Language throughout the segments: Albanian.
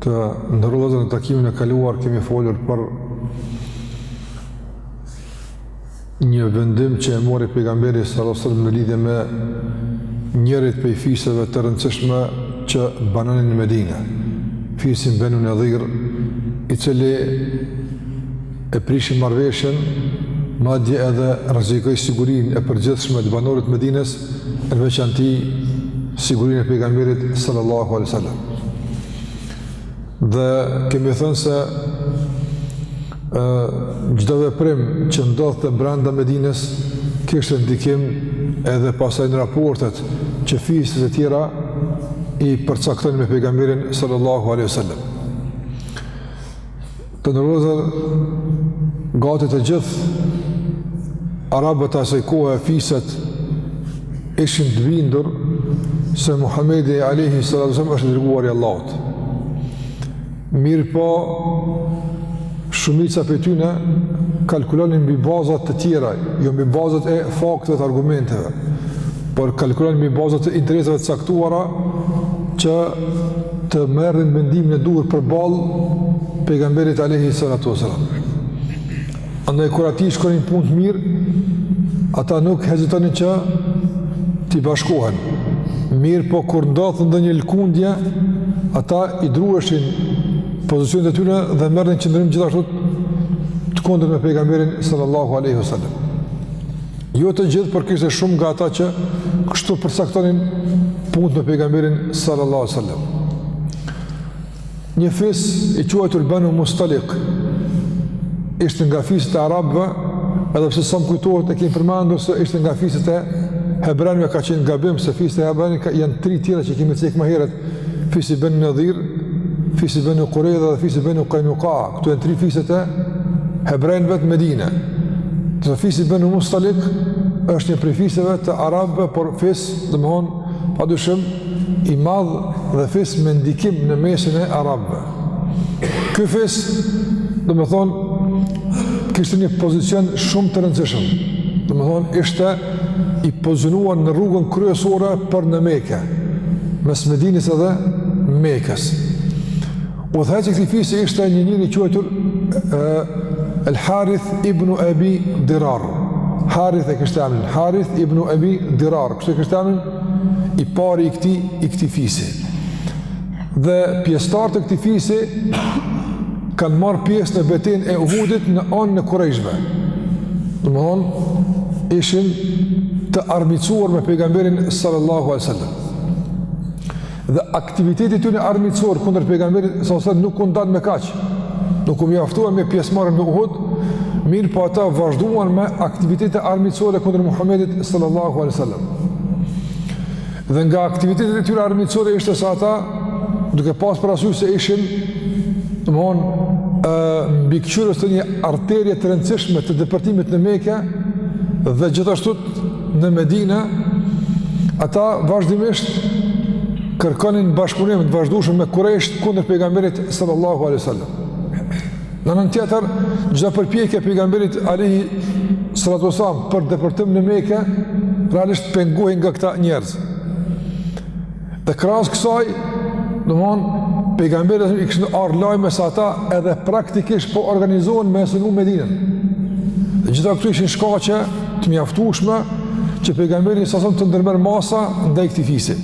Të nderuar edhe në takimin e kaluar kemi folur për një vendim që e mori pejgamberi sallallahu alaihi wasallam në lidhe me njërit prej fiseve të rëndësishme që banonin në Medine, fisin Benu Nadir, i cili e prishi marrëveshjen, madje edhe rrezikoi sigurinë e përgjithshme të banorëve të Medinës, në veçanti sigurinë e pejgamberit sallallahu alaihi wasallam. Dhe kemi thënë se çdo veprim që ndodhte brenda Medinës kishte ndikim edhe pastaj në raportet që fiset e tjera i përcaktojnë me pejgamberin sallallahu alaihi wasallam. Të nderuar, gati të gjithë arabët e asaj kohe, fiset, ishin të bindur se Muhammedi alejhi salatu wasalam është i dërguar i Allahut. Mirëpo, shumica prej tyne kalkulonin mbi baza të tjera, jo mbi bazat e fakteve, të argumenteve. por kalkulonin mbi baza të interesave të caktuara që të merrin vendimin e duhur përballë pejgamberit alayhi salatu wasalam. Andaj kur atij i shkonin punët mirë, ata nuk hezitonin që t'i bashkohen. Mirëpo kur ndodhte ndonjë lëkundje, ata i druheshin pozicionit të tyre dhe merrnin qëndrim gjithashtu të kundërt me pejgamberin sallallahu alaihi wasallam. Jo të gjithë, por kishte shumë nga ata që kështu përcaktonin punët me pejgamberin sallallahu alaihi wasallam. Një fis i quajtur Banu Mustalik ishte nga fiset e arabëve, edhe pse sa më kujtohet e kemi përmendur se ishte nga fiset e hebrenjve ka qenë gabim se fiset e hebrenjve janë tri tjera që kemi cekë më herët fisi Banu Nadir, fisi Banu Qurayza dhe fisi Banu Qaynuqa. Këto janë tri fiset e hebrenjve të Medinës. Të fisi Banu Mustalik është një prej fiseve të arabëve, por fis, domethënë, padyshim i madh dhe fis me ndikim në mesin e arabëve. Ky fis, domethënë, kishte një pozicion shumë të rëndësishëm. Domethënë, ishte i pozicionuar në rrugën kryesore për në Mekë, mes Medinës edhe Mekës. Udhëheqës i këtij fisi ishte një njeri i quajtur El Harith ibn Ebi Dirar. Harith e kishte emnin, Harith ibn Ebi Dirar, kështu e kishte emnin, i pari i këtij, i këtij fisi. Dhe pjesëtarë të këtij fisi kanë marrë pjesë në betejën e Uhudit në anën e Kurejshve. Domthon ishin të armiqësuar me pejgamberin sallallahu alajhi wasallam. Dhe aktiviteti i tyre armiqësor kundër pejgamberit sallallahu alajhi wasallam nuk u ndan me kaq. Nuk u mjaftuan me pjesëmarrje në Uhud, mirëpo ata vazhduan me aktivitete armiqësore kundër Muhamedit sallallahu alaihi wasallam. Dhe nga aktivitetet e tyre armiqësore ishte se ata duke pas parasysh se ishin domthon ë mbikëqyrës të një arterie të rëndësishme të depërtimit në Meke dhe gjithashtu në Medine, ata vazhdimisht kërkonin bashkëpunim të vazhdueshëm me kurejshët kundër pejgamberit sallallahu alaihi wasallam. Në anën tjetër, çdo përpjekje e pejgamberit alayhi salatu wasallam për depërtim në Meke realisht pengohej nga këta njerëz. Dhe krahas kësaj, domthon pejgamberit i kishin ardh lajme se ata edhe praktikisht po organizohen me synu Medinën. Dhe gjitha këto ishin shkaqe të mjaftueshme që pejgamberi sallallahu alayhi wasallam të ndërmerr masa ndaj këtij fisi.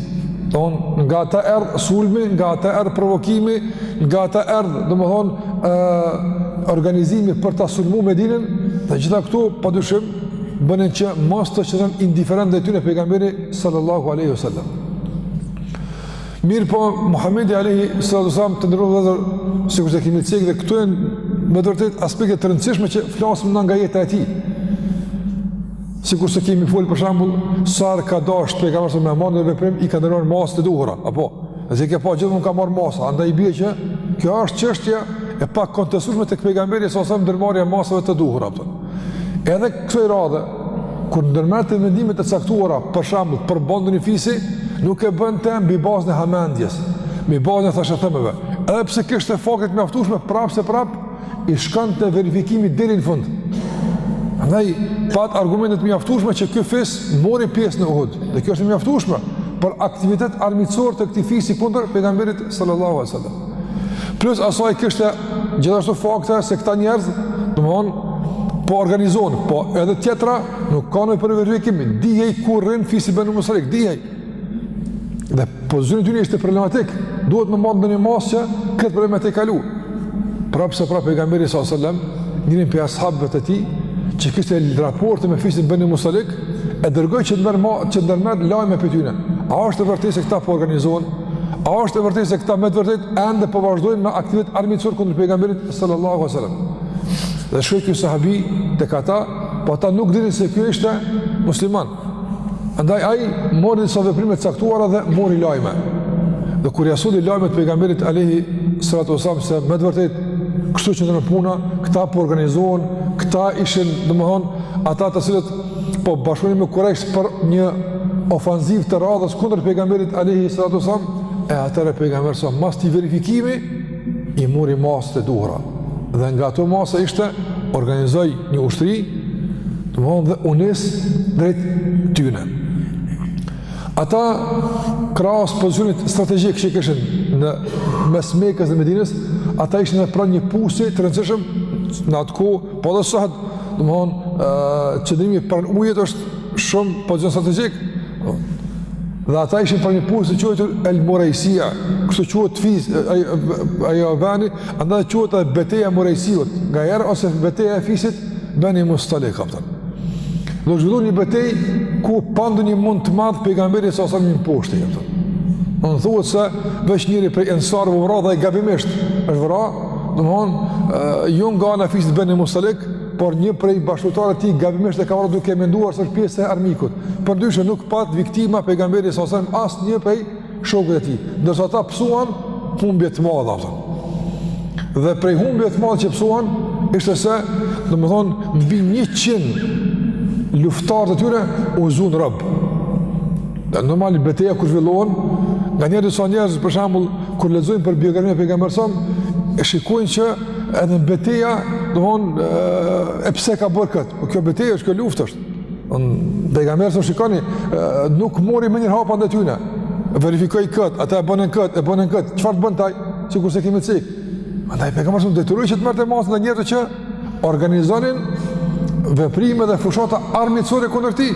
Domthon nga ata erdh sulmi, nga ata erdh provokimi, Nga ata erdh, domethonë, uh, organizimi për ta sulmu Medinën, dhe gjitha këto, pa dyshim, bënin që mos të qëndron indiferent ndaj tyne pejgamberi sallallahu aleyhi sallam. Mirëpo, Muhammedi aleyhi salatu wasallam të nderuar vëllezër sikurse e kemi cekë dhe këto janë me vërtet aspekte të rëndësishme që flasim nga jeta e tij. Sikurse kemi folë për shembull, sa herë ka dashtë pejgamberi sallallahu aleyhi sallam me marrë ndonjë veprim i ka ndërmarrë masat e duhura, apo? Dhe si ke pa gjithmonë ka marrë masa, andaj i bie që kjo është çështje e pakontestushme tek pejgamberi sallallahu alejhi wasallam ndërmarrja e masave të duhura, apo. Edhe kësaj radhe, kur ndërmerrte vendime të caktuara, për shembull, përballë ndonjë fisi, nuk e bënte mbi bazën e hamendjes, mbi bazën e thashethemeve. Edhe pse kishte fakte të mjaftushme, prapë se prapë, i shkonte verifikimit deri në fund. Andaj pat argumente të mjaftueshme që ky fis mori pjesë në Uhud. Dhe kjo është e mjaftueshme për aktivitet armiqësor të këtij fisi kundër pejgamberit sallallahu alajhi wasallam. Plus asaj kishte gjithashtu fakte se këta njerëz, domthonë po organizohen, po edhe tjetra nuk ka nevojë për verifikim, dihej ku rrin fisi Beni Mustalik, dihej. Dhe pozicioni i tyre ishte problematik. Duhet me marrë ndonjë masë që këtë problem me tejkalu. Prapë se prapë pejgamberi sallallahu alaihi wasallam, njërin prej ashabëve të tij, që kishte raporte me fisin Beni Mustalik, e dërgoi që të merr ma, që të merr lajme prej tyne. A është e vërtetë se këta po organizohen? A është e vërtetë se këta me të vërtetë ende po vazhdojnë me aktivitet armiqësor kundër pejgamberit sallallahu alaihi wasallam? Dhe shkoi ky sahabi tek ata, po ata nuk dinin se ky ishte musliman. Andaj ai mori disa veprime të caktuara dhe mori lajme. Dhe kur ia solli lajmet pejgamberit alayhi salatu wasallam se me të vërtetë kështu qëndron puna, këta po organizohen, këta ishin, domthon, ata të cilët po bashkonin me Kurejsh për një ofanzivë të radhës kundër pejgamberit alayhi salatu wasallam, e atëherë pejgamberi sa mas këtij verifikimi i muri masat e duhura, dhe nga ato masa ishte, organizoi një ushtri, domethënë dhe u nis drejt tyne. Ata, krahas pozicionit strategjik që e kishin në mes Mekës dhe Medinës, ata ishin edhe pranë një pusi të rëndësishëm, në atë kohë, po dhe sot, domethënë, qëndrimi pranë ujit është shumë pozicion strategjik, Dhe ata ishin pranë një pusi të quajtur El Morejsia, kështu quhet fiz, ai vendi, andaj quhet edhe beteja e Morejsiut, nganjëherë ose beteja e fisit, Beni Mustalik, kupton. Dhe u zhvillu një betejë, ku pa ndonjë mund të madh pejgamberi sa sa i mposhti, kupton. Domethënë thuhet se veç njëri prej ensarëve u vra dhe ai gabimisht është vra, domethënë, jo nga ana e fisit Beni Mustalik, por një prej bashkëluftëtarëve të tij gabimisht e ka vrarë duke menduar se është pjesë e armikut. Përndryshe nuk pat viktima pejgamberi sa sa as një prej shokëve të tij. Ndërsa ata pësuan humbje të mëdha ata. Dhe prej humbjeve të mëdha që pësuan ishte se, domethënë, mbi 100 luftëtarë të tyre u zunë rob. Dhe normalisht betejat kur zhvillohen, nganjëherë disa njerëz për shembull kur lexojnë për biografinë e pejgamberit e shikojnë që Edhe beteja, dhunë, e pse ka bërë këtë? Po kjo betejë është kjo luftë është. On pejgamberi sa shikoni, nuk mori menjëherë hapa ndaj tyre. Verifikoi kët, ata e bënë kët, e bënë kët. Çfarë bënte ai? Sikur se kemi cik. Andaj pejgamberi sa u detyrua që të merrte masa ndaj njerëzve që organizonin veprime dhe fushata armiqësore kundër tij.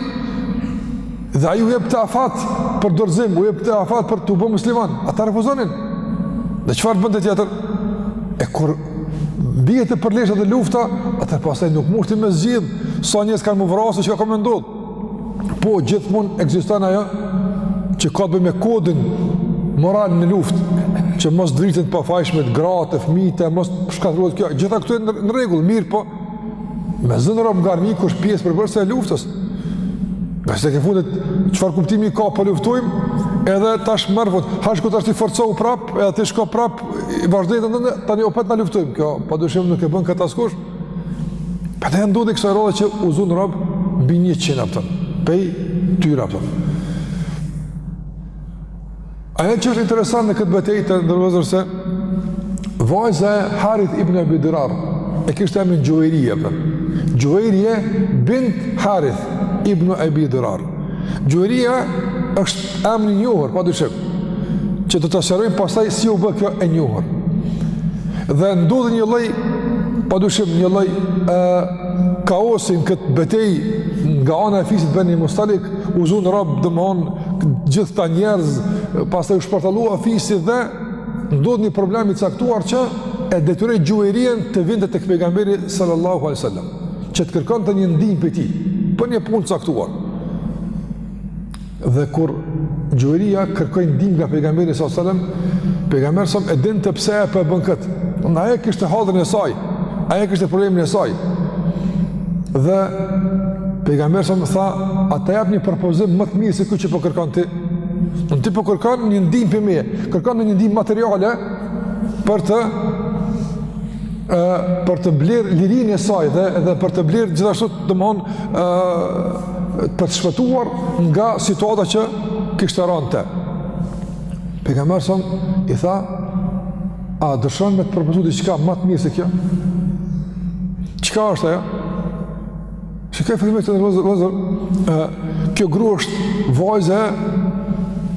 Dhe ai u jepte afat për dorëzim, u jepte afat për t'u bo muslimanë. Ata refuzonin. Dhe çfarë të bënte tjetër? E kur bëhet e përleshja dhe lufta, atëherë pastaj nuk mundesh ti me zgjedh, sa njerëz kanë m'u vra e çka ka me ndodh. Po gjithmonë ekziston ajo që ka të bëjë me kodin moral në luftë, që mos vriten të pafajshmit, gratë, fëmijët, mos shkatërrohet kjo. Gjitha këto janë në rregull, mirëpo, Me zënë robë nga armiku është pjesë përbërëse e luftës. Ngase tek e fundit, çfarë kuptimi ka po luftojmë, edhe tash merr fund, ah shko tash ti forcohu prapë, edhe ti shko prapë, vazhdoje tënden, tani opet na luftojmë. Kjo, pa dyshim nuk e bën këtë askush. Pra edhe ndodhi kësaj radhe që u zunë robë, mbi njëqind kupton, prej tyre kupton. Ajo që është interesant në këtë betejë të nderuar vëllezër se vajza e Harith ibn Abi Dirar e kishte emrin Juwayriya. Pra. Juwayriya bint Harith ibn Abi Dirar. Juwayriya është emri i njohur, padyshim, që do ta sqarojmë pastaj si u bë kjo e njohur. Dhe ndodhi një lloj padyshim një lloj ë kaosi në këtë betejë nga ana e fisit Beni Mustalik, u zunë rob domethënë gjithë ata njerëz, pastaj u shpartallua fisi dhe ndodh një problem i caktuar që e detyroi Juwayriyen të vinte tek pejgamberi sallallahu alai sallam, që të kërkonte një ndihmë prej tij, për një punë të caktuar. Dhe kur Juwayriya kërkoi ndihmë nga pejgamberi sallallahu alejhi sallam, pejgamberi sallam e dinte pse ajo po e bën këtë, ajo e kishte hatrin e saj, Ajo kishte problemin e saj. Dhe pejgamberi sallam tha, a ta jap një propozim më të mirë se ky që po kërkon ti? Domethënë ti po kërkon një ndihmë prej meje, kërkonte një ndihmë materiale për të për të blerë lirinë e saj dhe, dhe për të blerë gjithashtu domethënë për të shpëtuar nga situata që kishte rënë në të. Pejgamberi sallam i tha, A dëshiron me të propozu diçka më të mirë se kjo? Çka është ajo? Shikoni, vëllezër, kjo gru është vajzë e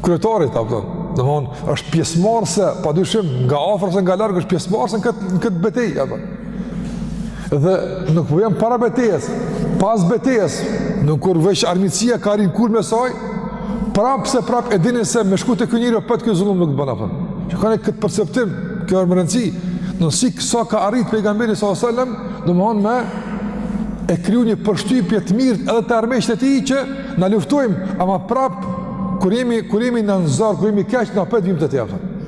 kryetarit, a kupton. Domethënë, është pjesëmarrëse, pa dyshim, nga afër se nga larg, është pjesëmarrëse në këtë, këtë betejë, a kupton. Dhe nuk po vjen para betejës, pas betejës, nuk kur veç armiqësia ka arrit kulmin e saj, prapëseprapë e dinin se me shku te ky njeri, opet ky zullum nuk bën, a kupton. Që kanë e këtë perceptim, kjo është me rëndësi. Domethënë sa ka arrit pejgamberi sallallahu alajhi wasallam, domethënë me e kriju një përshtypje të mirë edhe te armiqtë e tij që na luftojmë, ama prap kur jemi kur jemi në zor, kur jemi keq, na opet vijmë te ti, a kupton.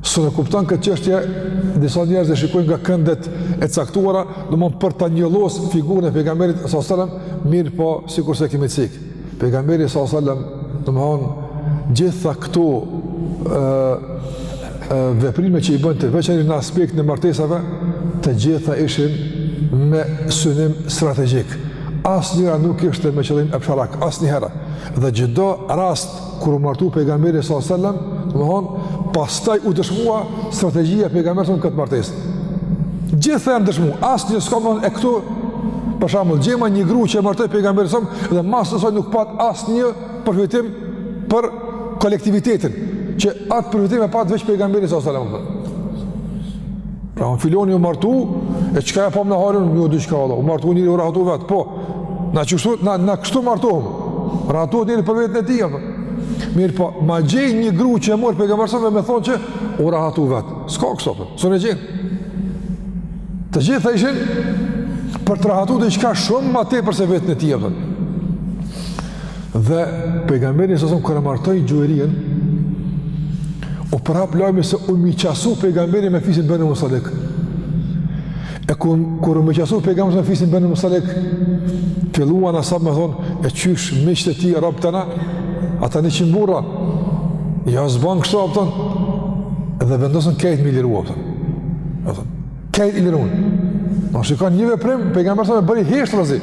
S'e kupton këtë çështje, disa njerëz e shikojnë nga këndet e caktuara, domethënë për ta njollos figurën e pejgamberit s.a.s. mirëpo sikurse kemi cek. Pejgamberi s.a.s. domethënë gjitha këto e, e, veprime që i bënte veçanërisht në aspektin e martesave, të gjitha ishin me synim strategjik. Asnjëra nuk ishte me qëllim epsharak, asnjëhera. Dhe çdo rast kur u martu pejgamberi sallallahu alajhi wasallam, domethënë, pastaj u dëshmua strategjia e pejgamberit në këtë martesë. Gjitha janë dëshmu, asnjë s'ka me thënë këtu, për shambull, gjejma një gru që e martoi pejgamberi sallam, dhe martesa e saj nuk pat asnjë përfitim për kolektivitetin, që atë përfitim e pat veç pejgamberi sallam. Pra, filani u martu, e çka e pom në harën, një o di çka, u martu njeri u rahatu vetë, po, Na kështu, na, na kështu martohem. Rahatohet njeri për veten e tij, a kupton. Mirëpo, ma gjej një gru që e mur pejgamberi sasëm domethonë që u rahatu vetë. S'ka kështu, a kupton. S'un e gjen. Të gjitha ishin për të rahatu diçka shumë ma tepër se veten e tij, a kupton. Dhe pejgamberi sasëm kur e martoi Xhuvejrien, u përhap lajmi se u miqasu pejgamberi me fisin Benu Mustalik. E kur, kur u miqasu pejgamberi me fisin Benu Mustalik, filluan as'habët me thonë, e qysh miqtë e tij rob tanë, ata njëqind burra. Ja s'ban kështu a kupton. Dhe vendosën kejt me i liru a kupton. Kejt i lirun. Po shikon një veprim pejgamberi sa bëri heshturazi.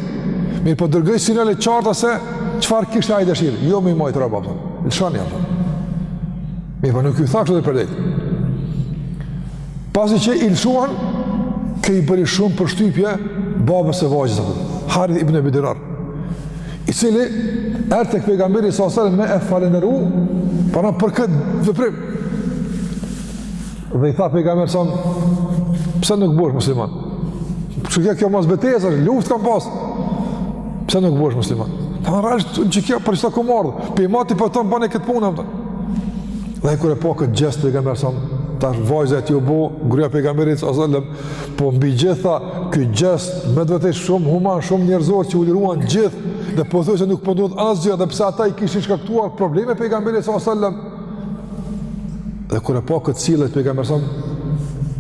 Mirëpo dërgoi sinjale të qarta se çfarë kishte ai dëshirë. Jo me i majt rob a kupton. Lëshoni apo. Mirëpo nuk ju tha kështu drejtpërdrejt. Pasi që i lëshuan, kjo i bëri shumë përshtypje babës së vajzës, Harith ibn Ebi Dirar, i cili erdh tek pejgamberi sa sërën me e falënderu, pra për këtë veprim. Dhe i tha pejgamberi sa, pse nuk bëhesh musliman? Që kjo kjo mas betejës është, luftë kanë pas, pse nuk bëhesh musliman? Tash ti, në që kjo për që ta ku mardhë, për i mati për po të në bane këtë punë, Dhe ai kur e pa këtë gjest pejgamber sa tash vajza e tij u bë gruaja e pejgamberit sa sallam, po mbi gjitha ky gjest me të vërtetë shumë human, shumë njerëzor që u liruan gjithë dhe pothuajse nuk po ndodh asgjë edhe pse ata i kishin shkaktuar probleme pejgamberit sa sallam. Dhe kur e pa këtë sjellje të pejgamberit sa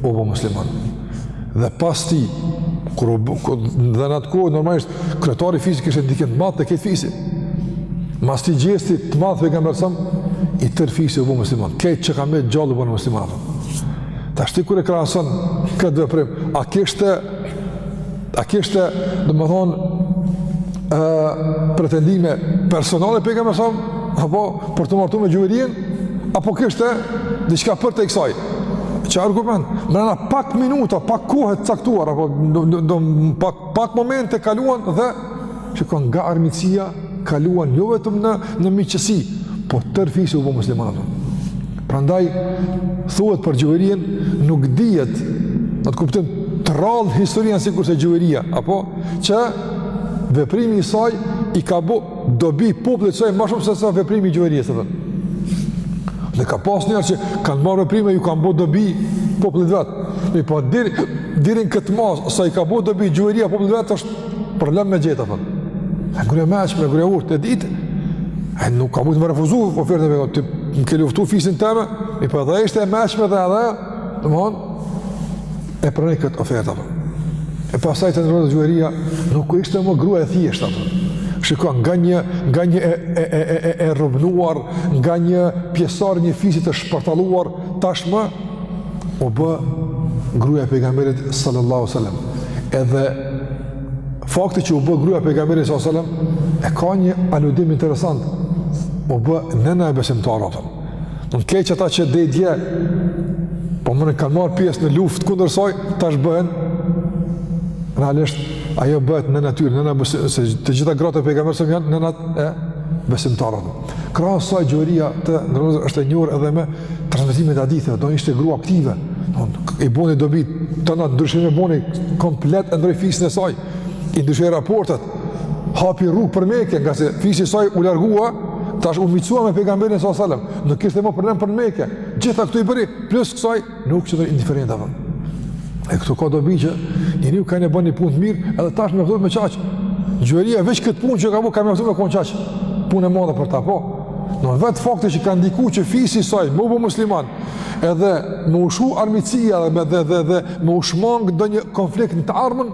u bë musliman. dhe pas tij, kur, kur dhe në atë kohë, normalisht, kryetari i fisit kishte ndikim të madh te kejt fisi. Mas këtij gjesti të madh të pejgamberit sasëm, i tërë fisi u bo musliman. Kejt çka met gjallë u bonë musliman. Tash ti kur e krahason këtë veprim, a kishte A kishte, domethonë, pretendime personale pejgamberi sasëm, apo për t'u martu me Xhuvejrien, apo kishte diçka përtej kësaj. Që argument, mrena pak minuta, pak kohe të caktuar, apo do, do, do, pak, pak momente kaluan dhe Që kanë nga armiqësia, kaluan jo vetëm në, në miqësi, po tërë fisi u bo musliman. Prandaj, thuhet për Xhuvejrien, nuk dihet, në atë kuptim, të rrallë historia sikurse Xhuvejria, apo që veprimi i saj i ka bo dobi popullit saj ma shumë se sa veprimi i Xhuvejries, a kupton. Dhe ka pas njerëz që kanë marrë veprime, ju kanë bo dobi popullit vetë. Mirëpo, deri n'këtë masë, sa i ka bo dobi Xhuvejria popullit vetë, është Problem me gjet, thot. E grua e meçme, grua e urtë, e dit, e nuk ka mujtë me refuzu ofertën e ti më ke luftu fisin tem, apo po edhe ishte e meçme dhe edhe, domethonë, e pranoi këtë ofertë, apo. E pastaj të nderuar Xhuvejrija, nuk ishte më grua e thjeshtë, apo. Shiko, nga një, nga një e, e, e, e, e, e robnuar, nga një pjesëtare e një fisi të shpartalluar, tashmë, u bë gruaja e pejgamberit sallallahu sallam. Edhe fakti që u bë gruaja e pejgamberit sallallahu alajhi wasallam e ka një aludim interesant. U bë nëna e besimtarëve. Po. Do të keq ata që deri dje po më kanë marrë pjesë në luftë kundër saj, tash bëhen realisht ajo bëhet nëna e tyre, ngase të gjitha gratë e pejgamberit janë nëna e besimtarëve. Krahas kësaj Xhuvejrija të nderuar është e njohur edhe me transmetimin e haditheve, do ishte grua aktive. Domethonë i boni dobi, tana ndryshimet i boni komplet e ndrroi fisin e saj. I ndryshoi raportet. Hapi rrugë për Mekë, ngase fisi i saj u largua, tash u miqësua me pejgamberin sallallahu alajhi wasallam. Nuk kishte më problem për Mekë. Gjithë këto i bëri plus kësaj Nuk qe edhe indiferente, apo. E këtu ka dobi që njeriu ka me bo një punë të mirë, edhe tash me mjaftu me qaq. Xhuvejrija veç këtë punë që ka bo, ka mjaftu me konë qaq. Punë e madhe për ta, apo. Domethonë vetë fakti që ka ndiku që fisi i saj, me u bo musliman, edhe me u shu armiqësia dhe, dhe, dhe, dhe me u shmang ndonjë konflikt në të ardhmen,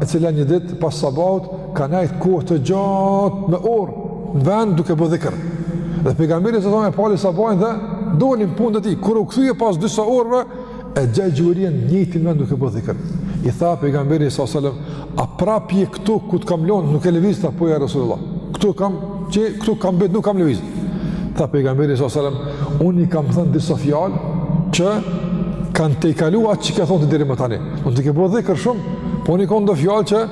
e cila një ditë pas sabahut ka nejtë kohë të gjatë me orë në vend duke bë dhikër. Dhe pejgamberi sa e fali sabahin dhe doli në punët e tij. Kur u kthye pas disa orëve, e gjen Xhuvejrijen në të njëjtin vend duke bë dhikër. I tha pejgamberi sa selam, "A prapë je këtu ku të kam lënë nuk ke lëviz? Tha po ja Rasulullah. Këtu kam qenë këtu kam mbet nuk kam lëviz." Tha pejgamberi sa selam, "Unë i kam thënë disa fjalë që kanë tejkaluar atë që ke thonë ti deri më tani." Ti ke bo dhikër shumë, po unë i kom do fjalë që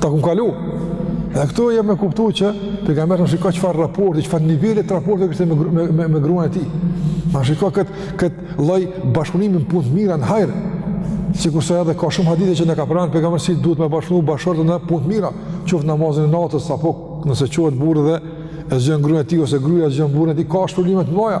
ta kom kalu. Dhe këtu jep me kuptu që pejgamberi, shiko çfarë raporti, çfarë niveli të raportit kishte me, me, me, me gruan e tij. Shiko këtë kët lloj bashkëpunimi në punë të mira në hajrë, si kurse edhe ka shumë hadithe që na ka pru pejgamberi si duhet me bashkëpunu bashkëshortët në punë të mira, qoftë namazin e natës, apo nëse çohet burri dhe e zgjon gruan e tij, ose gruja e zgjon burrin e tij, ka shpërblime të mdhaja.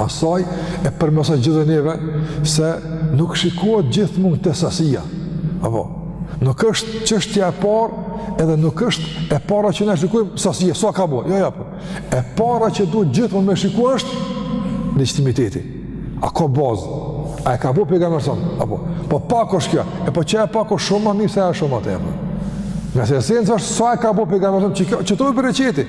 Asaj e përmes saj edhe neve se nuk shikohet gjithmonë te sasia. Apo, nuk është çështja e parë edhe nuk është e para që ne shikojmë sasia, sa ka bo, jo, jo, po. E para që duhet gjithmonë me u shiku është legitimiteti. A ka bazë, a e ka bo pejgamberi s.a.s., apo, po pak është kjo, e po qe e pakta është shumë ma mirë se e shumta, apo. Ngase esenca është se a e ka bo pejgamberi s.a.s., që, që to e për e qeti.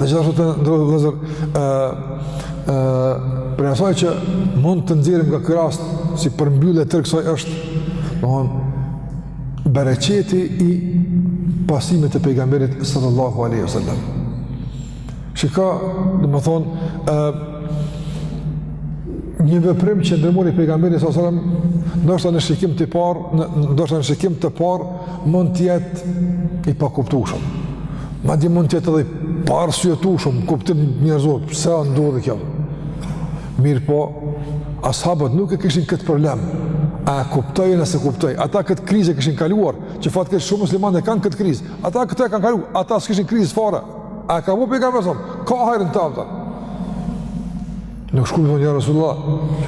Dhe gjithashtu të nderuar vëllezër, prej asaj që mund të nxjerrim nga ky rast, si përmbyllje e tërë kësaj është, domethënë, bereqeti i pasimit të pejgamberit sallallahu aleyhi sallam. Shiko, domethënë, një veprim që e ndërmori pejgamberi sallallahu aleyhi sallam, ndoshta në shikim të parë, ndoshta në shikim të parë, mund të jetë i pakuptueshëm. Madje mund të jetë edhe i paarsyetueshëm në kuptim njerëzor, pse ndodhi kjo? Mirëpo, ashabët nuk e kishin këtë problem, a e kuptoj a s'e kuptoj, ata këtë krizë e kishin kaluar, që fatkeqësisht shumë muslimanë e kanë këtë krizë, ata këtë e kanë kaluar, ata s'kishin krizë fare, a e ka vu pejgamberi a.s., ka hajr në të. Nuk shkun me thonë, ja Rasulullah,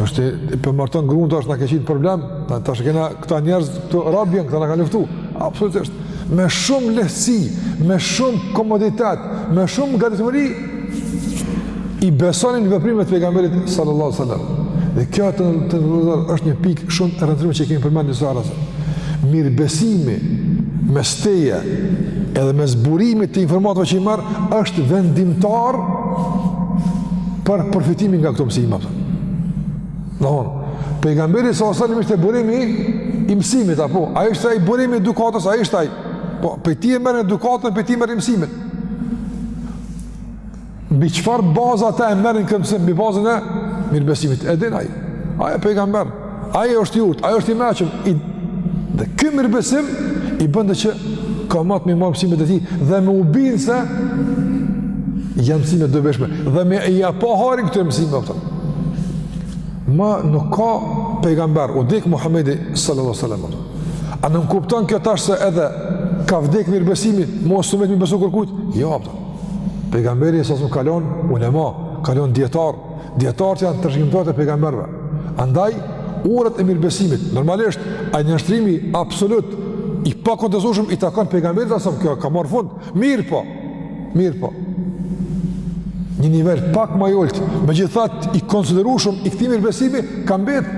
qysh po e marton grun, tash na ke qit në problem, ta, tash kena këta njerëz këto rrebe, këta na kanë luftu. Absolutisht, me shumë lehtësi, me shumë komoditet, me shumë gatishmëri, i besonin veprimet e pejgamberit sallallahu sallam. Dhe kjo të, të, të, të, është një pikë shumë e rëndësishme që e kemi përmend disa herë. Mirëbesimi mes teje edhe mes burimit të informatave që i merr është vendimtar për përfitimin nga këto mësime apo. Domthon, pejgamberi s.a.s. ishte burimi i mësimit apo, ai është ai burimi i edukatës, ai ishte ai. Po, prej tij e merrnin edukatën, prej tij merrnin mësimin. Mbi çfarë baza ata e merrnin këtë mësim, mbi bazën e mirëbesimit. E din ai, ai është pejgamber, Ai është i urtë, ai është i mençëm. I... Dhe ky mirëbesim i bënte që ka mund me i marrë mësimet e tij, dhe me u bind se janë mësime të dobishme, dhe me ia pa hajrin këtyne mësimeve, kupton. Ma nuk ka pejgamber, vdiq Muhammedi sallallahu sallam, a nënkupton kjo tash se edhe ka vdek mirëbesimi, mos s'mbet me i besu kërkujt? Jo, kupton. Pejgamberi s.a.s. ka lon ulema, ka lon dijetarë, Dijetarët janë trashëgimtarët e pejgamberve. Andaj, urat e mirëbesimit, normalisht, ai nënshtrimi absolut, i pakontestueshëm, i takon pejgamberit a.s., kjo ka marë fund, mirëpo, mirëpo. Një nivel pak ma i ulët, megjithatë i konsiderueshëm, i këtij mirëbesimi, ka mbet.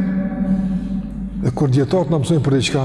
Dhe kur dijetarët na mësojnë për diçka,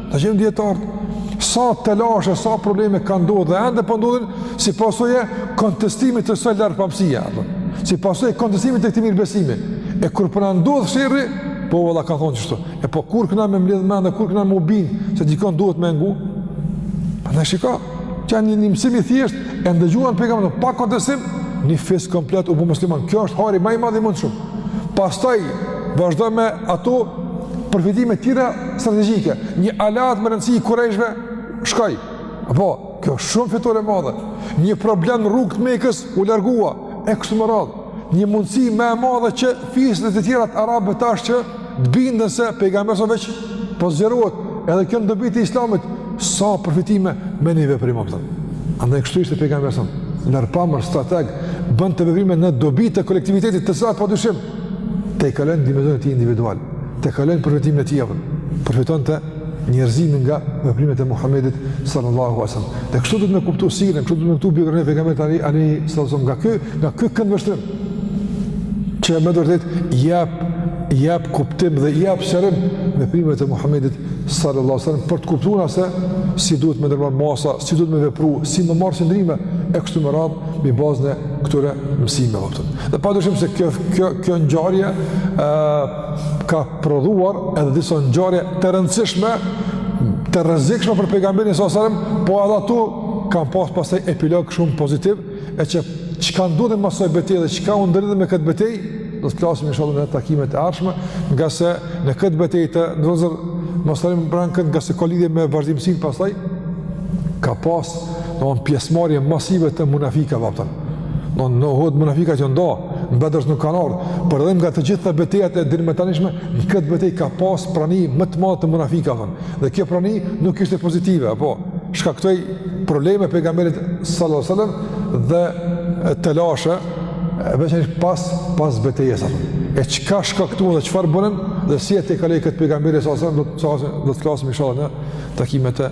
Dëgjoji dijetarët, sa telashe, sa probleme kanë ndodhur dhe ende po ndodhin, si pasojë e kontestimit të së lartpamësi, si pasojë e kontestimit të këtij mirëbesimi. E kur po na ndodh sherri, po valla kanë thonë qështu, e po kur kena me mbledh mendtë, kur kena me u bind, se dikon duhet me ngu, pra shiko, një një mësim i thjeshtë, e ndëgjuan pejgamberin, pa kontestim, një fis komplet u bo musliman, kjo është hajri ma i madh i mundshëm. Pastaj vazhdo me ato përfitime tjera strategjike. Një alat me rëndësi i kurejshve, shkoi. Po, kjo është shumë fitore e madhe. Një problem në rrugë të Mekës, u largua, e kështu me radhë. Një mundësi më e madhe që fiset e tjera të arabëve tash që Të binden se pejgamberi a.s. veç po zgjerohet, edhe kjo në dobi të islamit, sa përfitime me një veprim apo. Andaj kështu ishte pejgamberi a.s. largpamës strateg bënte veprime në dobi të kolektivitetit të cilat padyshim tejkalojnë dimensionin e tij individual, tejkalojnë përfitimin e tij apo përfitonte njerëzimi nga veprimet e Muhamedit sallallahu alaihi wasallam. Dhe kështu duhet me kuptu sirën, kështu duhet me kuptu biografinë e pejgamberit alejhi, alejhi selam nga ky, nga ky këndvështrim. Që me vërtet jap jap kuptim dhe jap shërim veprimeve e Muhamedit sallallahu alaihi wasallam për të kuptuar se si duhet me ndërmarr masa, si duhet me vepru, si me marr qëndrime e kështu me radh mbi bazën e këtyre mësimeve. Dhe padyshim se kjo kjo kjo ngjarje ë ka prodhuar edhe disa ngjarje të rëndësishme, të rrezikshme për pejgamberin alejhi selam, po edhe ato kanë pas pastaj epilog shumë pozitiv, e që çka ndodhi mas asaj beteje dhe çka u ndërlidh me këtë betejë, do të flasim inshallah në takimet e ardhshme, ngase në këtë betejë të nderuar, mos ta harrojmë, pra këtë, ngase ka lidhje me vazhdimësinë pastaj ka pas domthon pjesëmarrje masive të munafikëve apo Do në Uhud munafika që nda, në Bedër as nuk kanë ardhë, por edhe nga të gjitha betejat e derimëtanishme, në këtë betej ka pas prani më të madhe të munafikëve, thonë. dhe kjo prani nuk ishte pozitive, apo, shkaktoi probleme pejgamberit salatu selam, dhe telashe, veçanërisht pas, pas betejës, apo. e çka shkaktun dhe çfarë bënë, dhe si e tejkaloi këtë pejgamberi salatu selam, do të flasim inshallah në takimet e